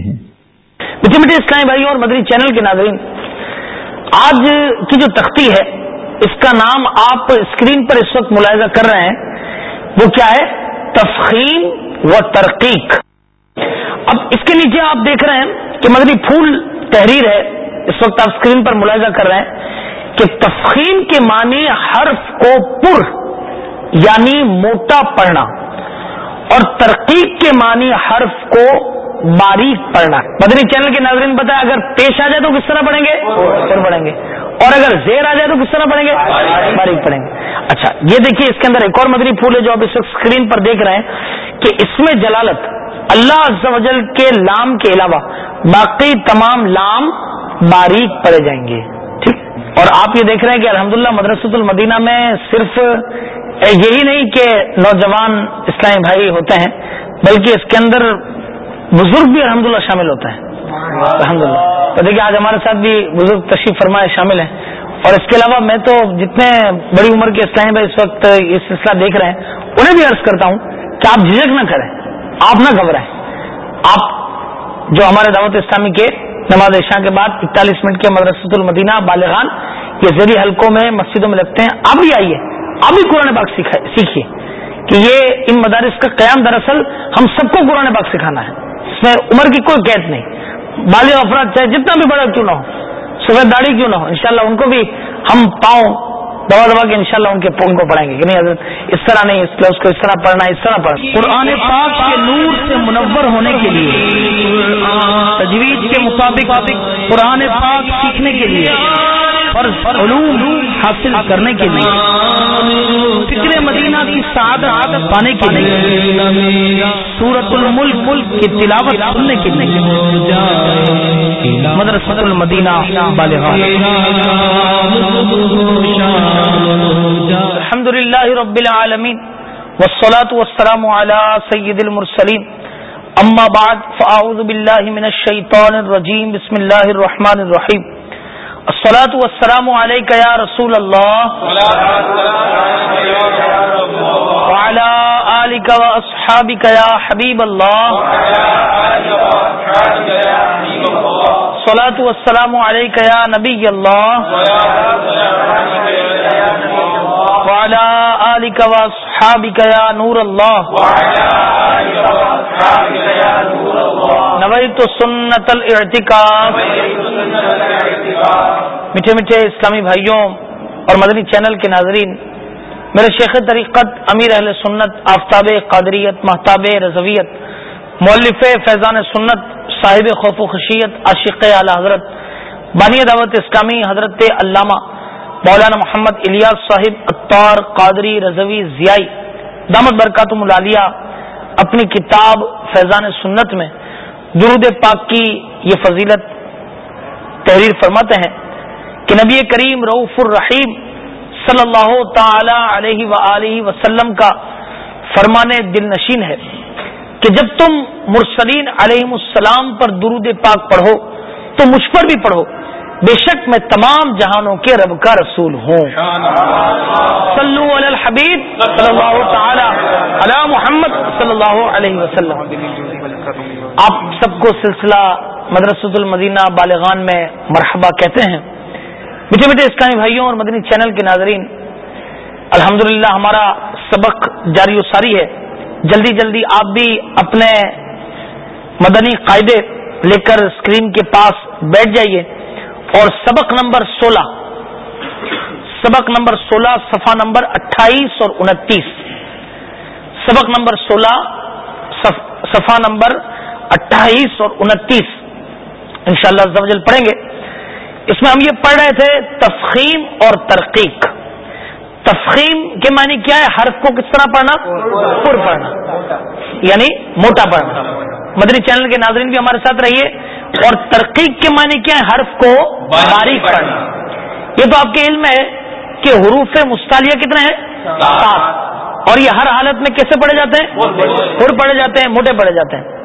ہیں۔ میٹھے میٹھے اسلامی بھائی اور مدری چینل کے ناظرین، آج کی جو تختی ہے، اس کا نام آپ اسکرین پر اس وقت ملاحظہ کر رہے ہیں۔ وہ کیا ہے؟ تفخیم و ترقیق۔ اب اس کے نیچے آپ دیکھ رہے ہیں کہ مدری پھول تحریر ہے۔ اس وقت آپ اسکرین پر ملاحظہ کر رہے ہیں کہ تفخیم کے معنی حرف کو پر یعنی موٹا پڑھنا، اور ترقیق کے معنی حرف کو باریک پڑھنا۔ مدنی چینل کے ناظرین بتائیں اگر پیش آ جائے تو کس طرح پڑھیں گے؟ پھر پڑھیں گے۔ اور اگر زیر آ جائے تو کس طرح پڑھیں گے؟ باریک پڑھیں گے۔ اچھا یہ دیکھیے اس کے اندر ایک اور مدنی پھول ہے جو آپ اس وقت اسکرین پر دیکھ رہے ہیں کہ اس میں جلالت، اللہ عز و جل کے لام کے علاوہ باقی تمام لام باریک پڑے جائیں گے۔ ٹھیک؟ اور آپ یہ دیکھ رہے ہیں کہ الحمدللہ مدرسۃ المدینہ میں صرف یہی نہیں کہ نوجوان اسلامی بھائی ہوتے ہیں، بلکہ اس کے اندر بزرگ بھی الحمدللہ شامل ہوتے ہیں الحمد للہ تو دیکھیے، آج ہمارے ساتھ بھی بزرگ تشریف فرمائے شامل ہیں۔ اور اس کے علاوہ میں تو جتنے بڑی عمر کے اسلامی بھائی اس وقت یہ سلسلہ دیکھ رہے ہیں، انہیں بھی عرض کرتا ہوں کہ آپ جھجک نہ کریں، آپ نہ گھبرائیں۔ آپ جو ہمارے دعوت اسلامی کے نماز عشاء کے بعد اکتالیس منٹ کے مدرسۃ المدینہ بالغان یہ زیری حلقوں میں مسجدوں میں لگتے ہیں، آپ بھی آئیے، آپ بھی قرآن پاک سیکھیے کہ یہ ان مدارس کا قیام دراصل ہم سب کو قرآن پاک سکھانا ہے۔ اس میں عمر کی کوئی قید نہیں۔ بالغ افراد چاہے جتنا بھی بڑا کیوں نہ ہو، سفید داڑھی کیوں نہ ہو، انشاءاللہ ان کو بھی ہم پاؤں دبا دبا کے انشاءاللہ ان کے ان کو پڑھیں گے کہ نہیں حضرت، اس طرح نہیں، اس لفظ کو اس طرح پڑھنا، اس طرح پڑھنا۔ قرآن پاک کے نور سے منور ہونے کے لیے تجویز کے مطابق قرآن پاک سیکھنے کے لیے اور علوم حاصل کرنے کے لیے۔ فکر مدینہ کی سعادت پانے کے لیے سورت الملک ملک کی تلاوت سننے کے لیے۔ مدرسۃ المدینہ الحمد للہ رب العالمین والصلاة والسلام على سید المرسلین۔ اما بعد، فاعوذ باللہ من الشیطان الرجیم، بسم اللہ الرحمن الرحیم۔ السلاۃ والسلام علیک یا رسول اللہ وعلى آلك وأصحابك يا حبيب الله. صلاة والسلام عليك يا نبي الله. وعلى آلك وأصحابك يا نور الله. نويت سنة الاعتكاف. میٹھے میٹھے اسلامی بھائیوں اور مدنی چینل کے ناظرین، میرے شیخ طریقت امیر اہل سنت، آفتاب قادریت، محتاب رضویت مولف فیضان سنت، صاحب خوف و خشیت، عاشق اعلی حضرت، بانی دعوت اسلامی حضرت علامہ مولانا محمد الیاس صاحب، اطار قادری رضوی ضیائی، دامت برکات ملالیہ، اپنی کتاب فیضان سنت میں، درود پاک کی یہ فضیلت تحریر فرماتے ہیں کہ نبی کریم رعف الرحیم صلی اللہ تعالی علیہ و وسلم کا فرمان دل نشین ہے کہ جب تم مرسلین علیہ السلام پر درود پاک پڑھو تو مجھ پر بھی پڑھو۔ بے شک میں تمام جہانوں کے رب کا رسول ہوں۔ صلو علی الحبیب صلی اللہ تعالی علی محمد صلی اللہ علیہ وسلم۔ آپ سب کو سلسلہ مدرسۃ المدینہ بالغان میں مرحبا کہتے ہیں۔ میٹھے میٹھے اسلامی بھائیوں اور مدنی چینل کے ناظرین الحمد ہمارا سبق جاری و ساری ہے۔ جلدی جلدی آپ بھی اپنے مدنی قاعدے لے کر اسکرین کے پاس بیٹھ جائیے۔ اور سبق نمبر سولہ، سبق نمبر سولہ، صفحہ نمبر اٹھائیس اور انتیس۔ سبق نمبر سولہ صفحہ نمبر اٹھائیس اور انتیس۔ انشاءاللہ شاء اللہ پڑھیں گے۔ اس میں ہم یہ پڑھ رہے تھے تفخیم اور ترقیق۔ تفخیم کے معنی کیا ہے؟ حرف کو کس طرح پڑھنا؟ پر پڑھنا۔ یعنی موٹا پڑھنا۔ مدری چینل کے ناظرین بھی ہمارے ساتھ رہیے۔ اور ترقیق کے معنی کیا ہے؟ حرف کو باریک پڑھنا۔ یہ تو آپ کے علم ہے کہ حروف مستعلیہ کتنے ہیں؟ سات۔ اور یہ ہر حالت میں کیسے پڑھے جاتے ہیں۔ پر پڑھے جاتے ہیں موٹے پڑھے جاتے ہیں۔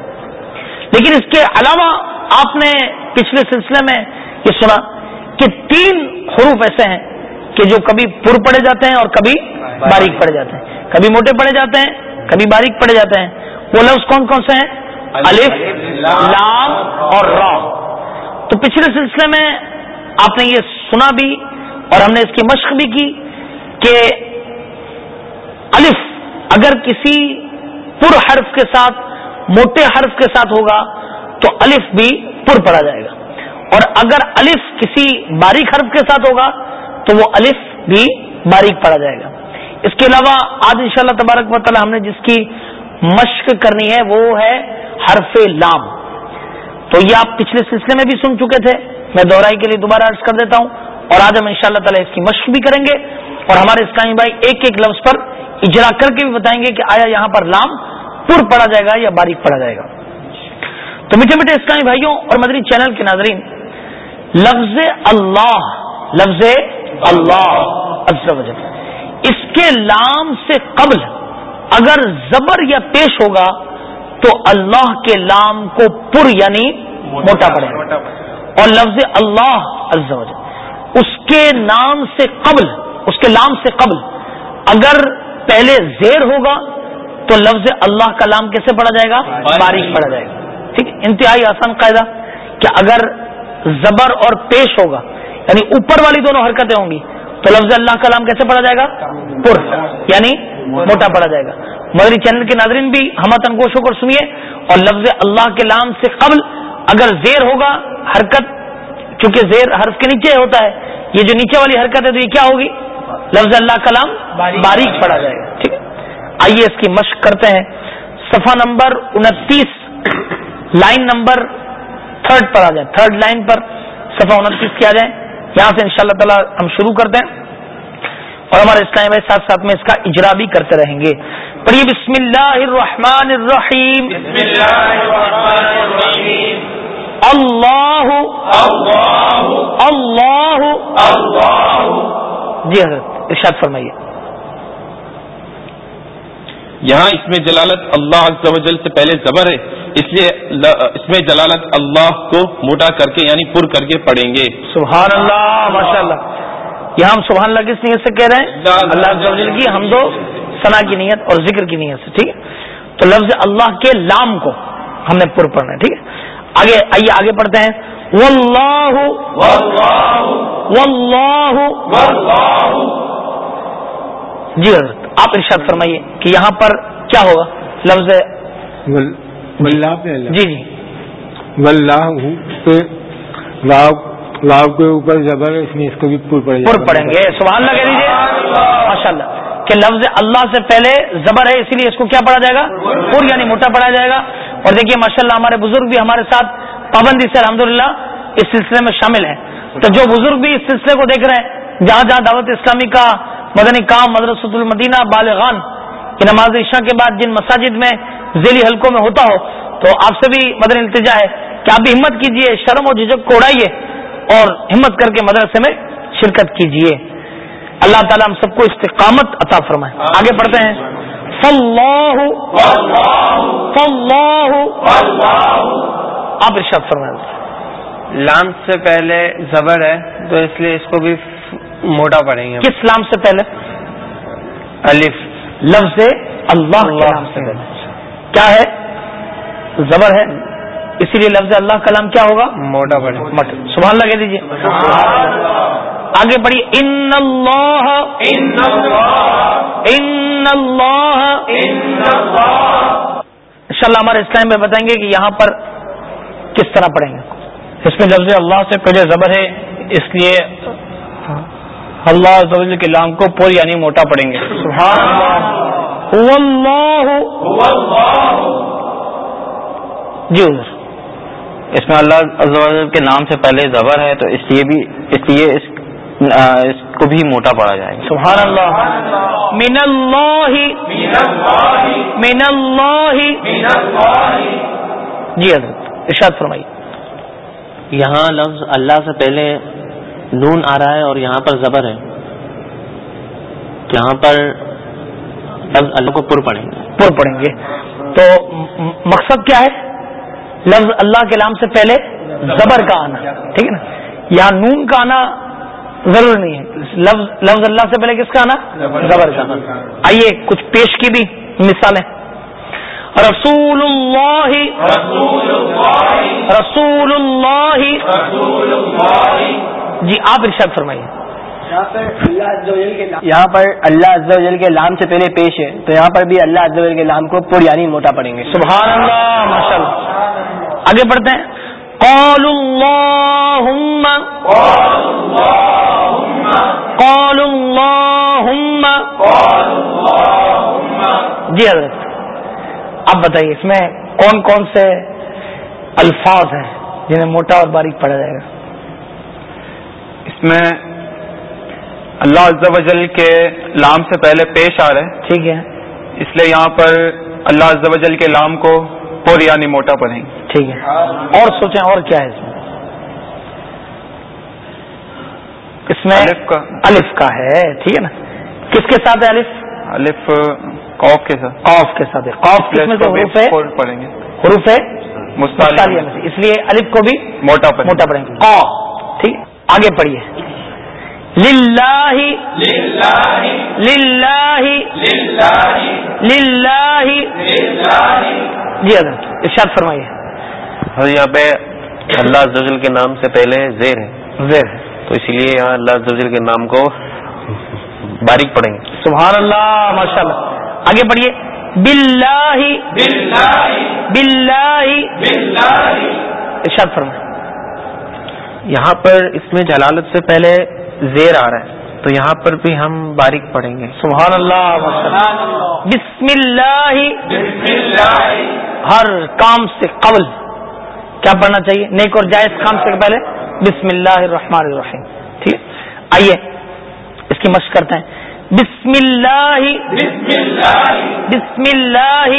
لیکن اس کے علاوہ آپ نے پچھلے سلسلے میں یہ سنا کہ تین حروف ایسے ہیں کہ جو کبھی پر پڑے جاتے ہیں اور کبھی باریک پڑے جاتے ہیں۔ کبھی موٹے پڑے جاتے ہیں، کبھی باریک پڑے جاتے ہیں۔ وہ لفظ کون کون سے ہیں؟ الف، لام اور را۔ تو پچھلے سلسلے میں آپ نے یہ سنا بھی اور ہم نے اس کی مشق بھی کی کہ الف، اگر کسی پر حرف کے ساتھ موٹے حرف کے ساتھ ہوگا تو الف بھی پر پڑا جائے گا۔ اور اگر الف کسی باریک حرف کے ساتھ ہوگا تو وہ الف بھی باریک پڑا جائے گا۔ اس کے علاوہ آج ان شاء اللہ تبارک و تعالی ہم نے جس کی مشق کرنی ہے وہ ہے حرف لام۔ تو یہ آپ پچھلے سلسلے میں بھی سن چکے تھے۔ میں دوہرائی کے لیے دوبارہ عرض کر دیتا ہوں۔ اور آج ہم ان شاء اللہ تعالیٰ اس کی مشق بھی کریں گے۔ اور ہمارے اسلامی بھائی ایک ایک لفظ پر اجرا کر کے بھی بتائیں گے کہ آیا یہاں پر لام پر پڑا جائے گا یا باریک پڑا جائے گا۔ تو میٹھے میٹھے اسلامی بھائیوں اور مدری چینل کے ناظرین، لفظ اللہ لفظ اللہ اس کے لام سے قبل اگر زبر یا پیش ہوگا تو اللہ کے لام کو پر یعنی موٹا پڑے گا۔ اور لفظ اللہ اس کے نام سے قبل، اس کے لام سے قبل اگر پہلے زیر ہوگا تو لفظ اللہ کا لام کیسے پڑا جائے گا؟ باریک۔ پڑا جائے گا۔ ٹھیک؟ انتہائی آسان قاعدہ کہ اگر زبر اور پیش ہوگا یعنی اوپر والی دونوں حرکتیں ہوں گی تو لفظ اللہ کا نام کیسے پڑھا جائے گا؟ پر یعنی موٹا پڑا جائے گا۔ مدری چینل کے ناظرین بھی ہم تنگوشوں کو سنیے اور لفظ اللہ کے نام سے قبل اگر زیر ہوگا حرکت چونکہ زیر حرف کے نیچے ہوتا ہے یہ جو نیچے والی حرکت ہے تو یہ کیا ہوگی؟ لفظ اللہ کلام باریک پڑا جائے گا۔ ٹھیک؟ ہے آئیے اس کی مشق کرتے ہیں۔ صفحہ نمبر انتیس لائن نمبر تھرڈ پر آ جائیں۔ تھرڈ لائن پر صفحہ انتیس کیا جائیں۔ یہاں سے ان شاء اللہ تعالی ہم شروع کرتے ہیں۔ اور ہمارے اسلام بھائی ساتھ ساتھ میں اس کا اجرا بھی کرتے رہیں گے۔ پڑھیے بسم اللہ الرحمن الرحیم۔ اللہ اللہ۔ جی حضرت ارشاد فرمائیے۔ یہاں اس میں جلالت اللہ عز و جل سے پہلے زبر ہے اس لیے اس میں جلالت اللہ کو موٹا کر کے یعنی پر کر کے پڑھیں گے۔ سبحان اللہ ماشاء اللہ یہاں ہم سبحان اللہ کس نیت سے کہہ رہے ہیں؟ اللہ عز و جل کی ہم دو ثنا کی نیت اور ذکر کی نیت سے ٹھیک ہے؟ تو لفظ اللہ کے لام کو ہم نے پر پڑھنا ہے ٹھیک ہے؟ آگے آئیے آگے پڑھتے ہیں۔ واللہ واللہ جی حضرت۔ آپ ارشاد فرمائیے کہ یہاں پر کیا ہوگا؟ لفظ جی. جی کے اوپر زبر اس میں اس کو بھی پر پڑیں گے۔ سبحان اللہ کہہ دیجیے ماشاء اللہ کہ لفظ اللہ سے پہلے زبر ہے اسی لیے اس کو کیا پڑھا جائے گا؟ پر یعنی موٹا پڑھا جائے گا۔ اور دیکھیے ماشاء اللہ ہمارے بزرگ بھی ہمارے ساتھ پابندی سے الحمد اس سلسلے میں شامل ہیں۔ تو جو بزرگ بھی اس سلسلے کو دیکھ رہے ہیں جہاں جہاں دعوت اسلامی کا مدنی کام مدرسۃ المدینہ بالغان کی نماز عشاء کے بعد جن مساجد میں ذیلی حلقوں میں ہوتا ہو، تو آپ سے بھی مدنی التجا ہے کہ آپ بھی ہمت کیجیے، شرم و جھجک کو اڑائیے اور ہمت کر کے مدرسے میں شرکت کیجیے۔ اللہ تعالیٰ ہم سب کو استقامت عطا فرمائے۔ آگے پڑھتے ہیں۔ فاللہ فاللہ، آپ ارشاد فرمائے لام سے پہلے زبر ہے، تو اس لیے اس کو بھی موٹا پڑیں گے۔ کس لام سے پہلے؟ الف۔ لفظ اللہ کے نام سے۔ پہلے کیا ہے؟ زبر ہے۔ اسی لیے لفظ اللہ کا نام کیا ہوگا؟ موٹا پڑے سبحان اللہ کہہ دیجیے آگے بڑھیے ان اللہ ان اللہ ان شاء اللہ ہمارے اسلام میں بتائیں گے کہ یہاں پر کس طرح پڑھیں گے۔ اس میں لفظ اللہ سے پہلے زبر ہے اس لیے اللہ کے لام کو پور یعنی موٹا پڑیں گے۔ جی حضور۔ اس میں اللہ کے نام سے پہلے زبر ہے تو اس لیے بھی اس لیے اس اس کو بھی موٹا پڑا جائے گا۔ سبحان اللہ۔ من اللہ من اللہ جی حضرت ارشاد فرمائیے۔ یہاں لفظ اللہ سے پہلے نون آ رہا ہے اور یہاں پر زبر ہے۔ یہاں پر لفظ اللہ کو پر پڑیں گے۔ پر پڑیں گے۔ تو مقصد کیا ہے؟ لفظ اللہ کے نام سے پہلے زبر کا آنا ٹھیک ہے نا؟ یہاں نون کا آنا ضرور نہیں ہے۔ لفظ لفظ اللہ سے پہلے کس کا آنا؟ زبر کا آئیے کچھ پیش کی بھی مثالیں۔ رسول اللہ رسول اللہ جی آپ ارشاد فرمائیے۔ یہاں پر اللہ عز و جل کے لام سے پہلے پیش ہے تو یہاں پر بھی اللہ عز و جل کے لام کو پر یعنی موٹا پڑیں گے۔ سبحان اللہ آگے بڑھتے ہیں۔ قول اللہم قول اللہم۔ جی حضرت اب بتائیے اس میں کون کون سے الفاظ ہیں جنہیں موٹا اور باریک پڑھا جائے گا؟ اس میں اللہ عز و جل کے لام سے پہلے پیش آ رہے ہیں۔ ٹھیک ہے۔ اس لیے یہاں پر اللہ عز و جل کے لام کو پر یعنی موٹا پڑھیں۔ گے ٹھیک ہے۔ اور سوچیں اور کیا ہے اس میں؟ اس میں الف کا۔ الف کا ہے ٹھیک ہے نا؟ کس کے ساتھ ہے الف؟ الف قوف کے ساتھ۔ قوف کے ساتھ ہے۔ قوف کس میں سے حروف ہے؟ پڑھیں گے۔ حروف ہے؟ اس لیے الف کو بھی موٹا پڑھیں موٹا پڑیں گے۔ قا ٹھیک۔ آگے پڑھیے۔ للہ للہ للہ جی حضرت ارشاد فرمائیے۔ اور یہاں پہ اللہ عز و جل کے نام سے پہلے زیر ہے۔ زیر۔ تو اسی لیے یہاں اللہ عز و جل کے نام کو باریک پڑھیں۔ گے سبحان اللہ ماشاء اللہ آگے پڑھیے۔ بلّہ بلّہ ارشاد فرمائے یہاں پر اس میں جلالت سے پہلے زیر آ رہا ہے تو یہاں پر بھی ہم باریک پڑھیں گے۔ سبحان اللہ ماشاء اللہ بسم اللہ ہر کام سے قبل کیا پڑھنا چاہیے؟ نیک اور جائز کام سے پہلے۔ بسم اللہ الرحمن الرحیم۔ ٹھیک۔ ہے آئیے اس کی مشق کرتے ہیں۔ بسم اللہ بسم اللہ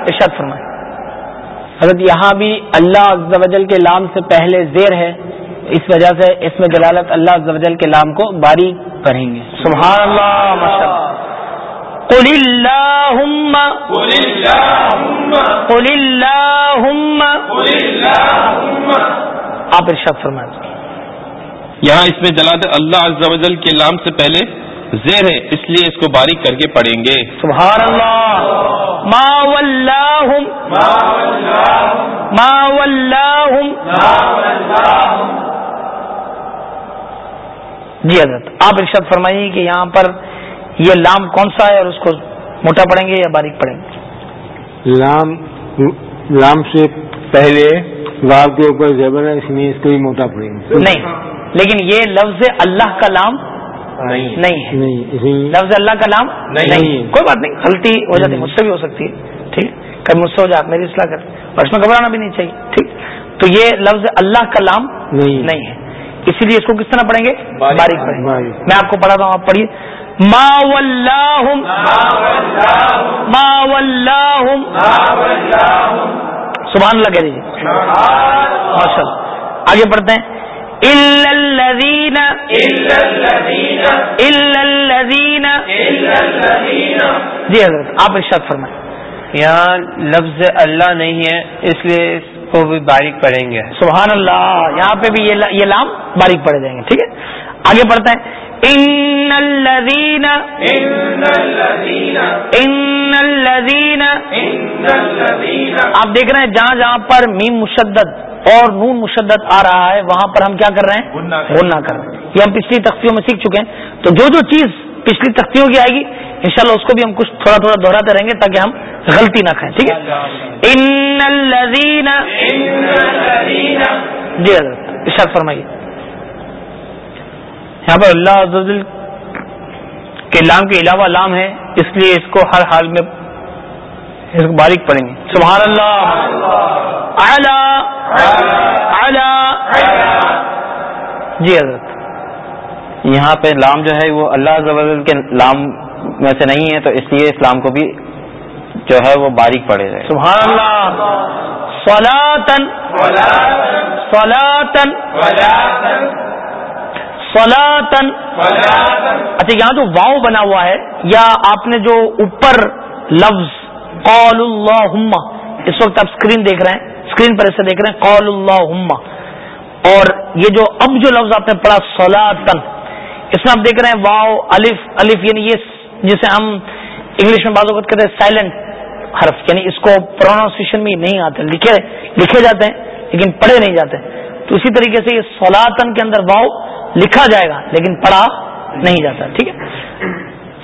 ارشاد فرمائے حضرت یہاں بھی اللہ عز و جل کے لام سے پہلے زیر ہے اس وجہ سے اس میں جلالت اللہ عز و جل کے لام کو باریک پڑھیں گے۔ سبحان اللہ ماشاء اللہ قل اللہم قل اللہم۔ آپ ارشاد فرمائیں۔ یہاں اس میں جلاد اللہ عز و جل کے لام سے پہلے زیر ہے اس لیے اس کو باریک کر کے پڑھیں گے۔ سبحان اللہ ما واللہم ما واللہم جی حضرت آپ ارشاد فرمائیے کہ یہاں پر یہ لام کون سا ہے اور اس کو موٹا پڑیں گے یا باریک پڑیں گے؟ لام لام سے پہلے واو کے اوپر زبر ہے اس لیے اس کو بھی موٹا پڑیں گے۔ نہیں لیکن یہ لفظ اللہ کا لام نہیں نہیں ہے। لفظ اللہ کا لام نہیں۔ کوئی بات نہیں غلطی ہو جاتی مجھ سے بھی ہو سکتی ہے۔ ٹھیک؟ کبھی مجھ سے ہو جائے میری اصلاح کر اور اس میں گھبرانا بھی نہیں چاہیے۔ ٹھیک؟ تو یہ لفظ اللہ کا لام نہیں۔ نہیں ہے۔ اسی لیے اس کو کس طرح پڑھیں گے؟ باریک۔ پڑھیں۔ میں آپ کو پڑھاتا ہوں آپ پڑھیے۔ ما واللہم ما واللہم سبحان اللہ کہہ دیجیے ماشاء اللہ آگے پڑھتے ہیں۔ الذين الذين جی حضرت آپ ارشاد فرمائیں۔ یہاں لفظ اللہ نہیں ہے اس لیے اس کو بھی باریک پڑھیں گے۔ سبحان اللہ یہاں پہ بھی یہ لا- یہ لام باریک پڑے جائیں گے ٹھیک ہے؟ آگے پڑھتے ہیں۔ ان الذین ان الذین آپ دیکھ رہے ہیں جہاں جہاں پر میم مشدد اور نون مشدد آ رہا ہے وہاں پر ہم کیا کر رہے ہیں؟ غنہ کر رہے ہیں۔ غنہ کر رہے ہیں۔ یہ ہم پچھلی تختیوں میں سیکھ چکے ہیں۔ تو جو جو چیز پچھلی تختیوں کی آئے گی انشاءاللہ اس کو بھی ہم کچھ تھوڑا تھوڑا دہراتے رہیں گے تاکہ ہم غلطی نہ کھائیں ٹھیک ہے؟ ان الذین جی حضرت ارشاد فرمائیے۔ یہاں پر اللہ کے لام کے علاوہ لام ہے اس لیے اس کو ہر حال میں اس کو باریک پڑیں گے۔ سبحان اللہ اعلی۔ اعلی۔ جی حضرت۔ یہاں پہ لام جو ہے وہ اللہ عز کے لام میں سے نہیں ہے، تو اس لیے اس لام کو بھی جو ہے وہ باریک پڑے جائے سبحان اللہ صلاتن صلاتن صلاتن اچھا یہاں جو واؤ بنا ہوا ہے، یا آپ نے جو اوپر لفظ قول اللہم اس وقت آپ اسکرین دیکھ رہے ہیں. اسکرین پر ایسے دیکھ رہے ہیں. قول اللہم اور یہ جو اب جو لفظ آپ نے پڑھا صلاتن اس میں آپ دیکھ رہے ہیں واؤ الف الف یعنی یہ جسے ہم انگلش میں بعض اوقات کہتے ہیں سائلنٹ حرف. یعنی اس کو پروناؤنسیشن میں نہیں آتے. لکھے لکھے جاتے ہیں، لیکن پڑھے نہیں جاتے. تو اسی طریقے سے یہ سولاتن کے اندر واؤ لکھا جائے گا، لیکن پڑھا نہیں جاتا. ٹھیک ہے؟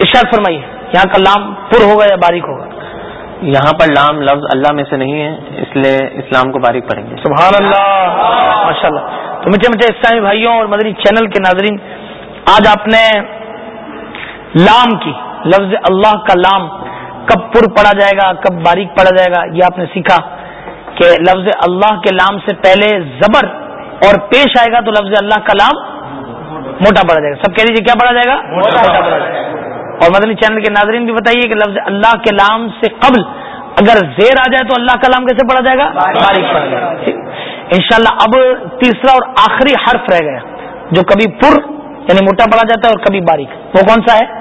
ارشاد فرمائیے. یہاں کا لام پر ہوگا یا باریک ہوگا؟ یہاں پر لام لفظ اللہ میں سے نہیں ہے اس لیے اسلام کو باریک پڑھیں گے۔ سبحان اللہ ماشاء اللہ تو میٹھے میٹھے اسلامی بھائیوں اور مدنی چینل کے ناظرین آج آپ نے لام کی لفظ اللہ کا لام کب پر پڑا جائے گا کب باریک پڑا جائے گا یہ آپ نے سیکھا کہ لفظ اللہ کے لام سے پہلے زبر اور پیش آئے گا تو لفظ اللہ کا لام موٹا پڑا جائے گا۔ سب کہہ دیجیے کیا پڑا جائے گا؟ موٹا پڑا جائے گا۔ اور مدنی چینل کے ناظرین بھی بتائیے کہ لفظ اللہ کے لام سے قبل اگر زیر آ جائے تو اللہ کا لام کیسے پڑا جائے گا؟ باریک پڑا جائے گا۔ ان شاء اللہ اب تیسرا اور آخری حرف رہ گیا جو کبھی پر یعنی موٹا پڑا جاتا ہے اور کبھی باریک۔ وہ کون سا ہے؟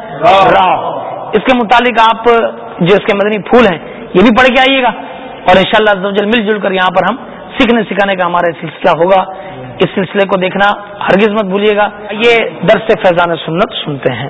را۔ اس کے متعلق آپ جو اس کے مدنی پھول ہیں یہ بھی پڑھ کے آئیے گا اور ان شاء اللہ مل جل کر یہاں پر ہم سیکھنے سکھانے کا ہمارا سلسلہ ہوگا۔ اس سلسلے کو دیکھنا ہرگز مت بھولیے گا۔ یہ درس فیضان سنت سنتے ہیں۔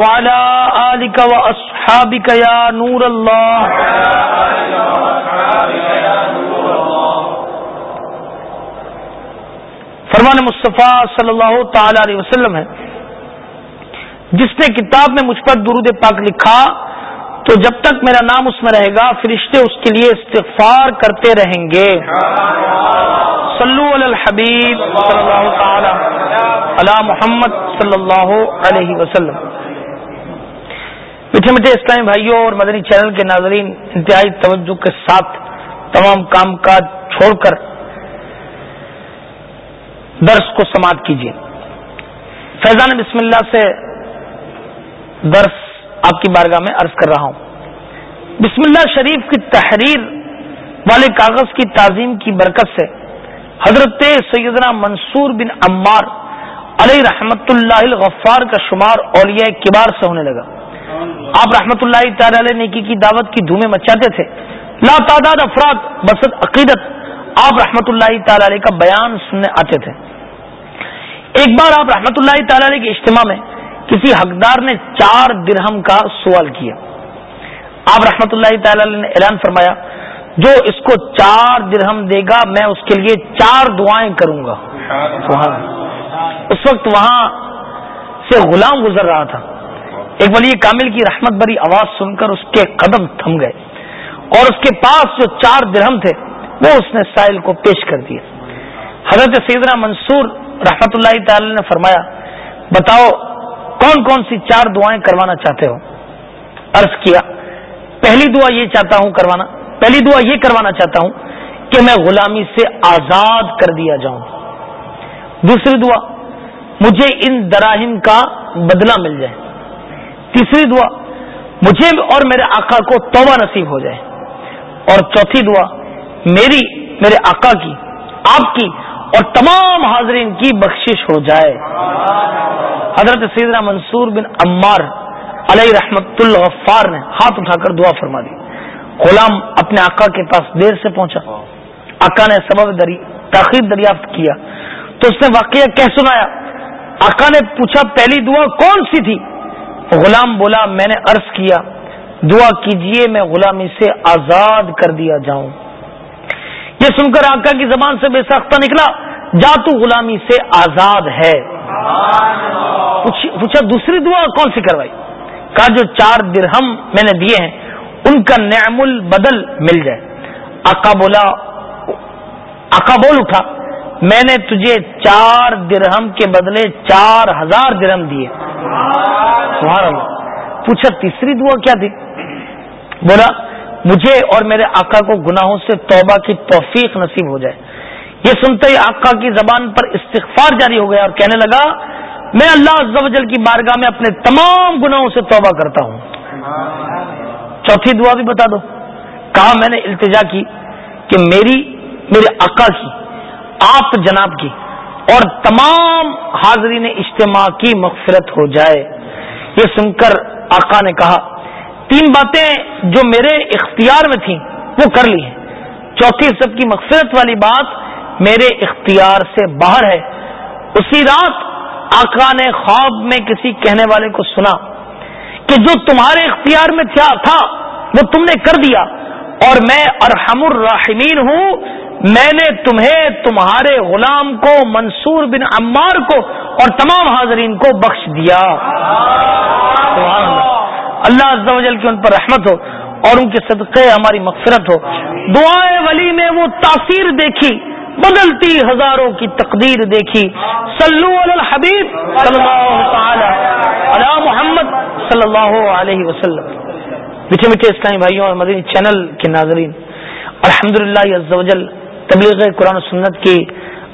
وعلى آلك وأصحابك يا نور الله. فرمان مصطفیٰ صلی اللہ تعالی علیہ وسلم ہے، جس نے کتاب میں مجھ پر درود پاک لکھا، تو جب تک میرا نام اس میں رہے گا، فرشتے اس کے لیے استغفار کرتے رہیں گے۔ صلو علی الحبیب صلی اللہ تعالی علی محمد صلی اللہ علیہ وسلم۔ میٹھے میٹھے اسلامی بھائیوں اور مدنی چینل کے ناظرین، انتہائی توجہ کے ساتھ تمام کام کاج چھوڑ کر درس کو سماعت کیجیے فیضان بسم اللہ سے درس آپ کی بارگاہ میں عرض کر رہا ہوں۔ بسم اللہ شریف کی تحریر والے کاغذ کی تعظیم کی برکت سے حضرت سیدنا منصور بن عمار علیہ رحمت اللہ الغفار کا شمار اولیاء کبار سے ہونے لگا۔ آپ رحمت اللہ تعالی علیہ نیکی کی دعوت کی دھومیں مچاتے تھے۔ لا تعداد افراد بسد عقیدت، آپ رحمت اللہ تعالی علیہ کا بیان سننے آتے تھے۔ ایک بار آپ رحمت اللہ تعالی علیہ کے اجتماع میں کسی حقدار نے چار درہم کا سوال کیا۔ آپ رحمت اللہ تعالی نے اعلان فرمایا جو اس کو چار درہم دے گا، میں اس کے لیے چار دعائیں کروں گا۔ اس وقت وہاں سے غلام گزر رہا تھا۔ ایک ولی کامل کی رحمت بری آواز سن کر اس کے قدم تھم گئے۔ اور اس کے پاس جو چار درہم تھے، وہ اس نے سائل کو پیش کر دیا حضرت سیدنا منصور رحمت اللہ تعالی نے فرمایا، بتاؤ، کون کون سی چار دعائیں کروانا چاہتے ہو؟ عرض کیا، پہلی دعا یہ چاہتا ہوں کروانا۔ پہلی دعا یہ کروانا چاہتا ہوں کہ میں غلامی سے آزاد کر دیا جاؤں۔ دوسری دعا، مجھے ان دراہم کا بدلہ مل جائے۔ تیسری دعا، مجھے اور میرے آقا کو توبہ نصیب ہو جائے۔ اور چوتھی دعا، میری، میرے آقا کی، آپ کی اور تمام حاضرین کی بخشش ہو جائے۔ حضرت سیدنا منصور بن عمار علیہ رحمت الغفار نے ہاتھ اٹھا کر دعا فرما دی۔ غلام اپنے آقا کے پاس دیر سے پہنچا۔ آقا نے سبب دری، تاخیر دریافت کیا۔ تو اس نے واقعہ کہہ سنایا؟ آقا نے پوچھا، پہلی دعا کون سی تھی؟ غلام بولا، میں نے عرض کیا، دعا کیجیے، میں غلامی سے آزاد کر دیا جاؤں۔ یہ سن کر آقا کی زبان سے بے ساختہ نکلا، جا تو غلامی سے آزاد ہے۔ پوچھا، دوسری دعا کون سی کروائی؟ کہا، جو چار درہم میں نے دیے ہیں ان کا نعم البدل مل جائے۔ آقا بولا آقا بول اٹھا، میں نے تجھے چار درہم کے بدلے چار ہزار درہم دیے۔ پوچھا، تیسری دعا کیا تھی؟ بولا، مجھے اور میرے آقا کو گناہوں سے توبہ کی توفیق نصیب ہو جائے۔ یہ سنتے ہی آقا کی زبان پر استغفار جاری ہو گیا اور کہنے لگا، میں اللہ عز و جل کی بارگاہ میں اپنے تمام گناہوں سے توبہ کرتا ہوں۔ چوتھی دعا بھی بتا دو۔ کہا میں نے التجا کی کہ میری، میرے آقا کی، آپ جناب کی اور تمام حاضرین اجتماع کی مغفرت ہو جائے۔ یہ سن کر آقا نے کہا، تین باتیں جو میرے اختیار میں تھیں، وہ کر لی ہیں۔ چوتھی سب کی مغفرت والی بات میرے اختیار سے باہر ہے۔ اسی رات آقا نے خواب میں کسی کہنے والے کو سنا۔ کہ جو تمہارے اختیار میں تھا، وہ تم نے کر دیا۔ اور میں ارحم الراحمین ہوں، میں نے تمہیں تمہارے غلام کو، منصور بن عمار کو اور تمام حاضرین کو بخش دیا۔ اللہ۔ عز و جل کی ان پر رحمت ہو اور ان کے صدقے ہماری مغفرت ہو۔ دعائیں ولی میں وہ تاثیر دیکھی۔ بدلتی ہزاروں کی تقدیر دیکھی۔ صلو علی الحبیب صلی اللہ تعالی علی محمد صلی اللہ علیہ وسلم۔ میٹھے میٹھے اسلامی بھائیوں اور مدنی چینل کے ناظرین الحمد للہ تبلیغ قرآن و سنت کی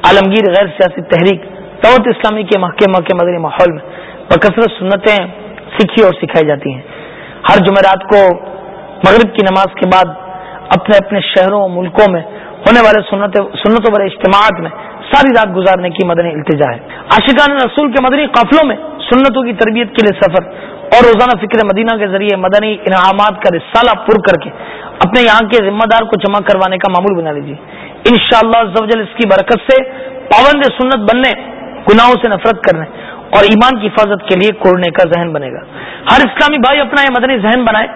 عالمگیر غیر سیاسی تحریک دعوت اسلامی کے محکمہ کے مدنی ماحول میں بکثرت سنتیں سیکھی اور سکھائی جاتی ہیں۔ ہر جمعرات کو مغرب کی نماز کے بعد اپنے اپنے شہروں ملکوں میں ہونے والے سنتوں والے اجتماعات میں ساری رات گزارنے کی مدنی التجا ہے۔ عاشقان رسول کے مدنی قافلوں میں سنتوں کی تربیت کے لیے سفر اور روزانہ فکر مدینہ کے ذریعے مدنی انعامات کا رسالہ پر کر کے اپنے یہاں کے ذمہ دار کو جمع کروانے کا معمول بنا لیجیے۔ ان شاء اللہ اس کی برکت سے پابند سنت بننے، گناہوں سے نفرت کرنے اور ایمان کی حفاظت کے لیے کوڑنے کا ذہن بنے گا۔ ہر اسلامی بھائی اپنا یہ مدنی ذہن بنائے۔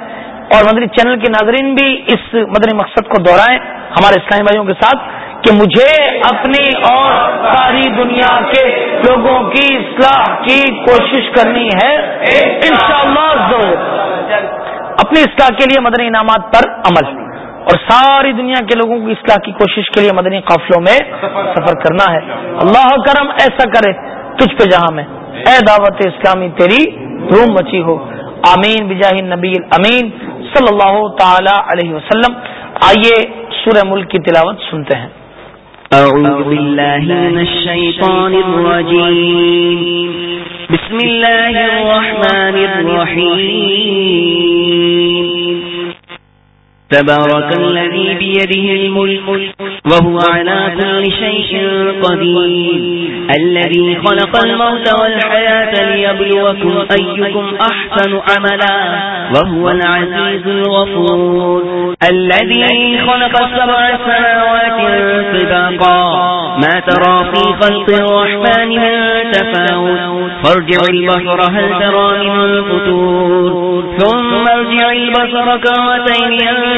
اور مدنی چینل کے ناظرین بھی اس مدنی مقصد کو دہرائیں ہمارے اسلامی بھائیوں کے ساتھ کہ مجھے اپنی اور ساری دنیا کے لوگوں کی اصلاح کی کوشش کرنی ہے۔ انشاءاللہ اپنی اصلاح کے لیے مدنی انعامات پر عمل۔ اور ساری دنیا کے لوگوں کی اصلاح کی کوشش کے لیے مدنی قافلوں میں سفر کرنا ہے۔ اللہ کرم ایسا کرے تجھ پہ جہاں میں۔ اے دعوت اسلامی، تیری روم مچی ہو۔ آمین، بجاہ نبی امین صلی اللہ تعالی علیہ وسلم، آئیے سورہ ملک کی تلاوت سنتے ہیں۔ اعوذ باللہ من الشیطان الرجیم بسم اللہ الرحمن الرحیم تبارك الذي بيده الملك، وهو على كل شيء قدير. الذي خلق الموت والحياة ليبلوكم أيكم أحسن عملا، وهو العزيز الغفور. الذي خلق السبع سماوات طباقا ما ترى في خلق الرحمن من تفاوت. فارجع البصر هل ترى من فتور. ثم ارجع البصر كرتين ينفر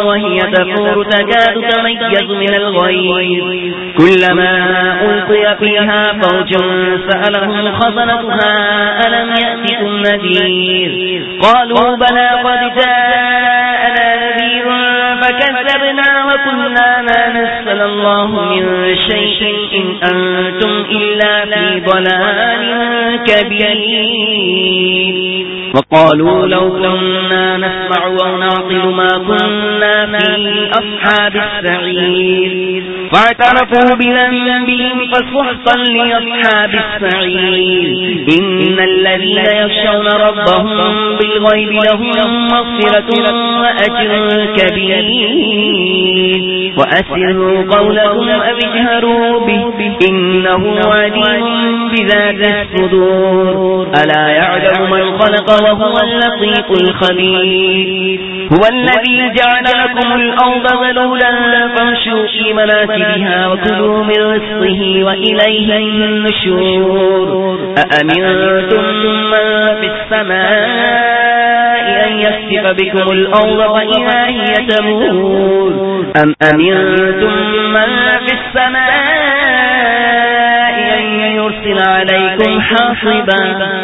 وهي تفور تكاد تميز من الغير كلما ألقي فيها فوج سألهم خزنتها، ألم يأتكم نذير؟ قالوا بلى قد جاءنا نذير فكذبنا وقلنا ما نسل الله من شيء إن أنتم إلا في ضلال كبير. وقالوا لو كنا نسمع ونعقل ما كنا في أصحاب السعير. فاعترفوا بذنبهم فسحقا لأصحاب السعير. إن الذين يخشون ربهم بالغيب لهم مغفرة وأجر كبير. وأسروا قولهم أبجهروا به. إنه عليم بذات الصدور. ألا يعلم من خلق وهو اللطيف الخبير. هو الذي جعل لكم الأرض ذلولا فامشوا في مناكبها وكلوا من رزقه وإليه النشور. أأمنتم من في السماء أن يسفق بكم الأرض فإذا هي تمور؟ أم أمنتم من في السماء أن يرسل عليكم حاصبا؟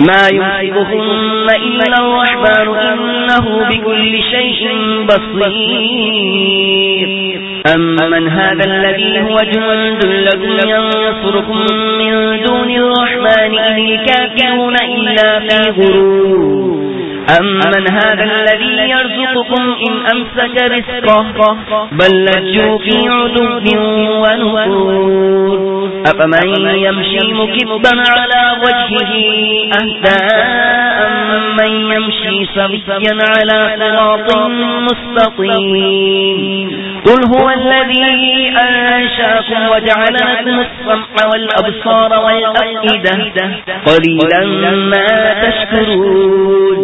ما يمسكهن إلا الرحمن، إنه بكل شيء بصير. أمن هذا الذي هو جند لكم ينصركم من دون الرحمن، إن الكافرون إلا في غرور. أمن هذا الذي يرزقكم إن أمسك رزقه بل لجوا في عدو ونفور أفمن يمشي مكبا على وجهه أهداء من يمشي سبيا على صراط مستقيم قل هو الذي أنشاكم وجعل لكم السمع والأبصار والأفئدة قليلا ما تشكرون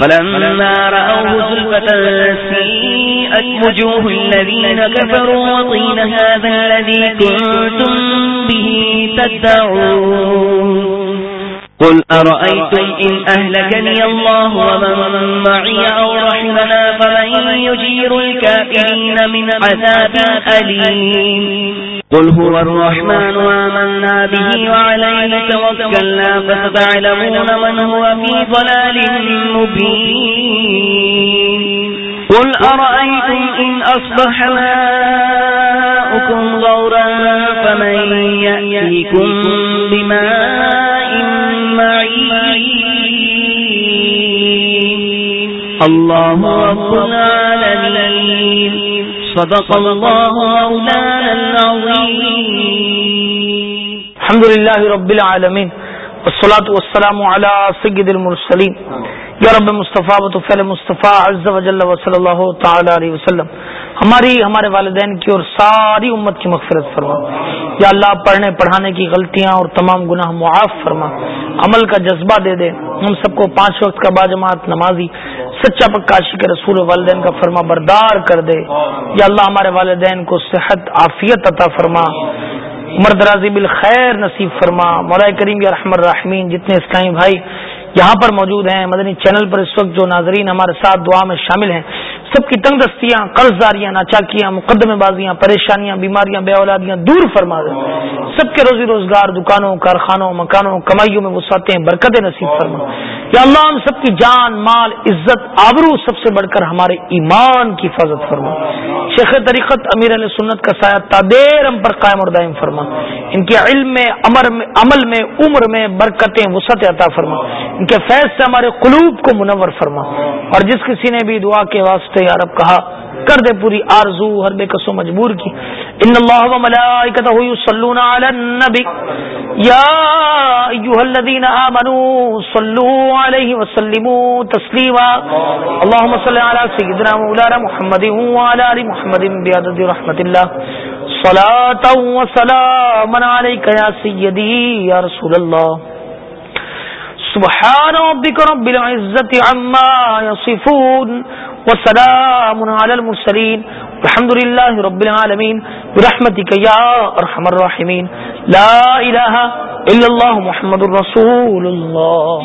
فلما رأوه زلفة سيئت وجوه الذين كفروا وطين هذا الذي كنتم به تدعون. قل أرأيتم إن أهلكني الله ومن معي أو رحمنا فمن يجير الكافرين من عذاب أليم. قل هو الرحمن وآمنا به وعليه توكلنا فستعلمون من هو في ضلال مبين. قل أرأيتم إن أصبح ماؤكم معين الله رب العالمين صدق الله مولانا العظيم. الحمد لله رب العالمین والصلاة والسلام على سید المرسلین. یا رب مصطفیٰ و مصطفیٰ، عز و جل و صلی اللہ تعالی علیہ وسلم. ہماری، ہمارے والدین کی اور ساری امت کی مغفرت فرما. یا اللہ پڑھنے، پڑھانے کی غلطیاں اور تمام گناہ معاف فرما. عمل کا جذبہ دے دے. ہم سب کو پانچ وقت کا باجماعت نمازی سچا پکا عاشق رسول والدین کا فرما بردار کر دے یا اللہ ہمارے والدین کو صحت، عافیت عطا فرما۔ عمر درازی بالخیر نصیب فرما۔ مولا کریم یا رحم الرحمین، جتنے اسلامی بھائی یہاں پر موجود ہیں، مدنی چینل پر اس وقت جو ناظرین ہمارے ساتھ دعا میں شامل ہیں سب کی تنگ دستیاں قرض داریاں ناچاکیاں، مقدمے بازیاں، پریشانیاں، بیماریاں، بے اولادیاں دور فرما دے۔ سب کے روزی روزگار، دکانوں، کارخانوں، مکانوں، کمائیوں میں وسعتیں برکت نصیب فرما۔ یا اللہ، ہم سب کی جان، مال، عزت، آبرو سب سے بڑھ کر ہمارے ایمان کی حفاظت فرما۔ شیخ طریقت امیر علیہ سنت کا سایہ تادیر ہم پر قائم اور دائم فرما۔ ان کے علم میں، عمر میں، عمل میں، عمر میں برکتیں وسعت عطا فرما۔ ان کے فیض سے ہمارے قلوب کو منور فرما۔ اور جس کسی نے بھی دعا کے واسطے یا رب کہا، کر دے پوری آرزو، ہر بے کسو مجبور کی۔ ان اللہ و ملائکتہ یصلون علی النبی۔ یا ایھا الذین آمنوا صلوا علیہ وسلموا تسلیما۔ اللهم صل علی سیدنا مولانا محمد وعلى ال محمد بعدد رحمت اللہ۔ صلاة و سلاما علیک یا سیدی، یا رسول اللہ۔ سبحان ربك رب العزة عما يصفون وسلام على المرسلين الحمد لله رب العالمين برحمتك يا أرحم الراحمين لا إله إلا الله محمد رسول الله